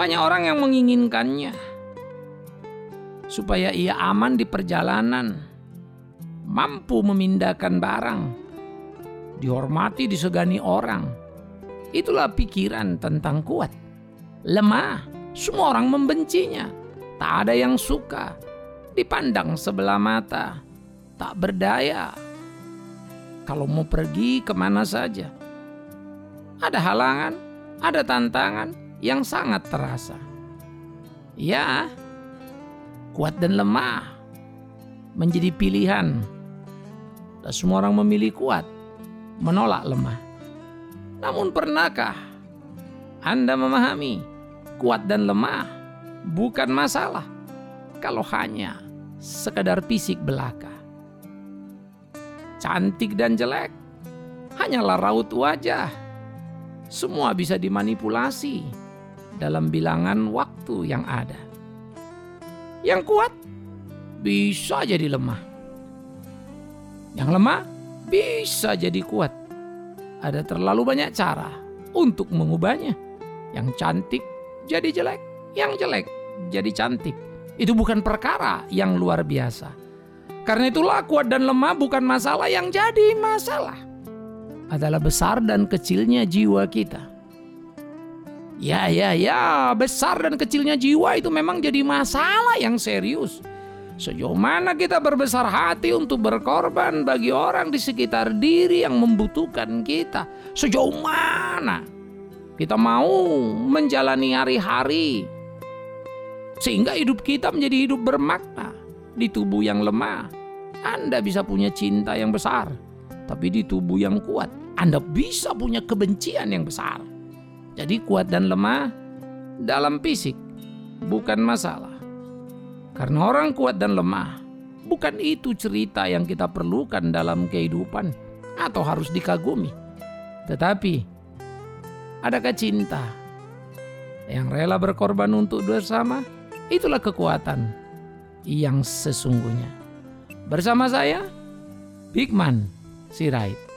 Banyak orang yang menginginkannya supaya ia aman di perjalanan, mampu memindahkan barang, dihormati, disegani orang. Itulah pikiran tentang kuat. Lemah, semua orang membencinya. Tak ada yang suka, dipandang sebelah mata, tak berdaya. Kalau mau pergi ke mana saja, ada halangan, ada tantangan yang sangat terasa. Ya, kuat dan lemah menjadi pilihan. Dan semua orang memilih kuat, menolak lemah. Namun pernahkah Anda memahami kuat dan lemah bukan masalah kalau hanya sekedar fisik belaka. Cantik dan jelek hanyalah raut wajah. Semua bisa dimanipulasi dalam bilangan waktu yang ada. Yang kuat bisa jadi lemah. Yang lemah bisa jadi kuat. Ada terlalu banyak cara untuk mengubahnya. Yang cantik jadi jelek, yang jelek jadi cantik. Itu bukan perkara yang luar biasa. Karena itulah kuat dan lemah bukan masalah yang jadi masalah. Adalah besar dan kecilnya jiwa kita. Ya, ya, ya, besar dan kecilnya jiwa itu memang jadi masalah yang serius. Sejauh mana kita berbesar hati untuk berkorban bagi orang di sekitar diri yang membutuhkan kita? Sejauh mana kita mau menjalani hari-hari sehingga hidup kita menjadi hidup bermakna di tubuh yang lemah. Anda bisa punya cinta yang besar, tapi di tubuh yang kuat Anda bisa punya kebencian yang besar. Jadi kuat dan lemah dalam fisik bukan masalah. Karena orang kuat dan lemah bukan itu cerita yang kita perlukan dalam kehidupan atau harus dikagumi. Tetapi Adakah cinta yang rela berkorban untuk bersama? Itulah kekuatan yang sesungguhnya. Bersama saya, Bigman Sirait.